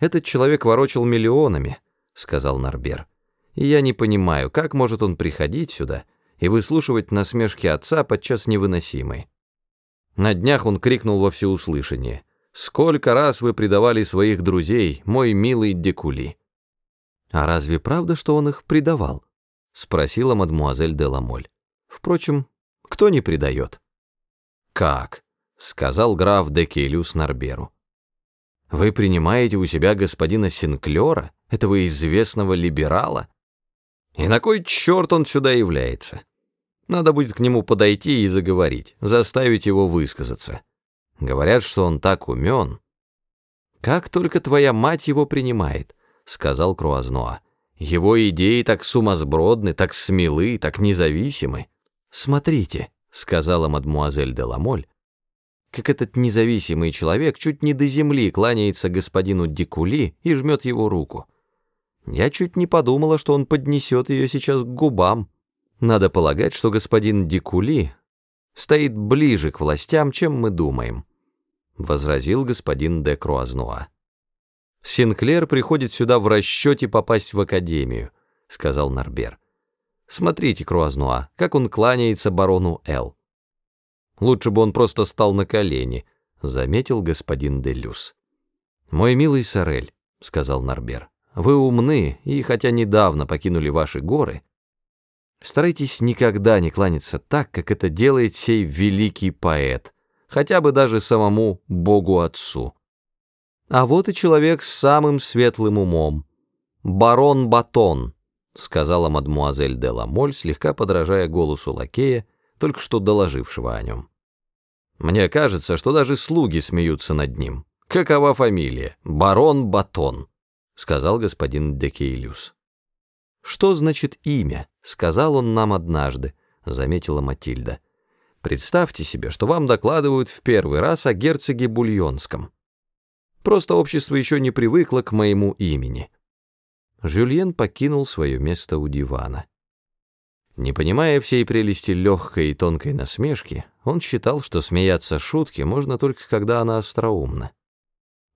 Этот человек ворочал миллионами, сказал Нарбер. И я не понимаю, как может он приходить сюда и выслушивать насмешки отца подчас невыносимой. На днях он крикнул во всеуслышание. «Сколько раз вы предавали своих друзей, мой милый Декули!» «А разве правда, что он их предавал?» — спросила мадмуазель де Ламоль. «Впрочем, кто не предает?» «Как?» — сказал граф де Кейлюс Нарберу. «Вы принимаете у себя господина Синклера, этого известного либерала? И на кой черт он сюда является?» Надо будет к нему подойти и заговорить, заставить его высказаться. Говорят, что он так умен. «Как только твоя мать его принимает», — сказал Круазнуа. «Его идеи так сумасбродны, так смелы, так независимы». «Смотрите», — сказала мадмуазель де Ламоль, как этот независимый человек чуть не до земли кланяется господину Дикули и жмет его руку. Я чуть не подумала, что он поднесет ее сейчас к губам. Надо полагать, что господин Дикули стоит ближе к властям, чем мы думаем, возразил господин де Круазнуа. Синклер приходит сюда в расчете попасть в академию, сказал Нарбер. Смотрите, Круазнуа, как он кланяется барону Л. Лучше бы он просто стал на колени, заметил господин Делюс. Мой милый Сорель, сказал Нарбер, вы умны и хотя недавно покинули ваши горы, Старайтесь никогда не кланяться так, как это делает сей великий поэт, хотя бы даже самому Богу-Отцу. А вот и человек с самым светлым умом. «Барон Батон», — сказала мадмуазель де Ламоль, слегка подражая голосу лакея, только что доложившего о нем. «Мне кажется, что даже слуги смеются над ним. Какова фамилия? Барон Батон», — сказал господин Декейлюс. «Что значит имя?» — сказал он нам однажды, — заметила Матильда. «Представьте себе, что вам докладывают в первый раз о герцоге Бульонском. Просто общество еще не привыкло к моему имени». Жюльен покинул свое место у дивана. Не понимая всей прелести легкой и тонкой насмешки, он считал, что смеяться шутки можно только когда она остроумна.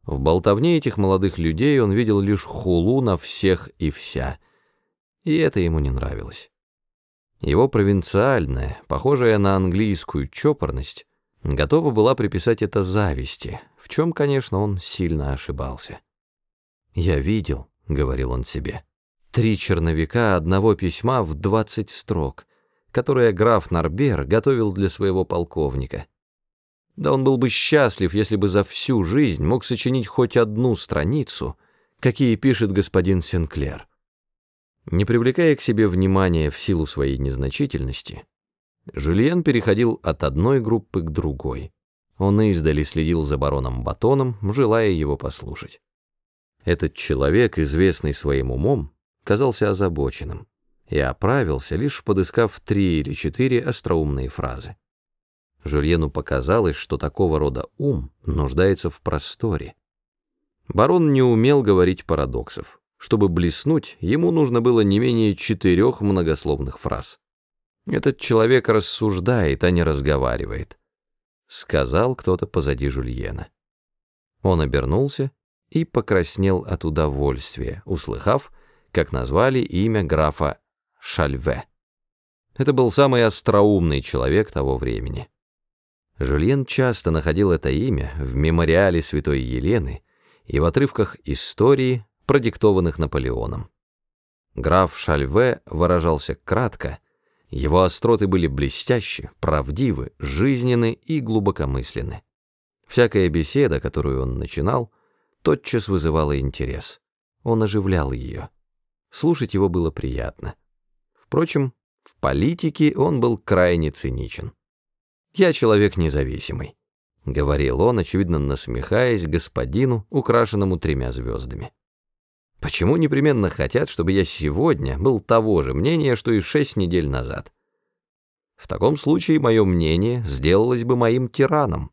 В болтовне этих молодых людей он видел лишь хулу на всех и вся — и это ему не нравилось. Его провинциальная, похожая на английскую чопорность, готова была приписать это зависти, в чем, конечно, он сильно ошибался. «Я видел», — говорил он себе, — «три черновика одного письма в двадцать строк, которое граф Нарбер готовил для своего полковника. Да он был бы счастлив, если бы за всю жизнь мог сочинить хоть одну страницу, какие пишет господин Сенклер». Не привлекая к себе внимания в силу своей незначительности, Жюльен переходил от одной группы к другой. Он издали следил за бароном Батоном, желая его послушать. Этот человек, известный своим умом, казался озабоченным и оправился, лишь подыскав три или четыре остроумные фразы. Жюльену показалось, что такого рода ум нуждается в просторе. Барон не умел говорить парадоксов. Чтобы блеснуть, ему нужно было не менее четырех многословных фраз. «Этот человек рассуждает, а не разговаривает», — сказал кто-то позади Жульена. Он обернулся и покраснел от удовольствия, услыхав, как назвали имя графа Шальве. Это был самый остроумный человек того времени. Жульен часто находил это имя в мемориале святой Елены и в отрывках истории, продиктованных Наполеоном. Граф Шальве выражался кратко, его остроты были блестящи, правдивы, жизненны и глубокомысленны. Всякая беседа, которую он начинал, тотчас вызывала интерес. Он оживлял ее. Слушать его было приятно. Впрочем, в политике он был крайне циничен. «Я человек независимый», — говорил он, очевидно насмехаясь господину, украшенному тремя звездами. Почему непременно хотят, чтобы я сегодня был того же мнения, что и шесть недель назад? В таком случае мое мнение сделалось бы моим тираном.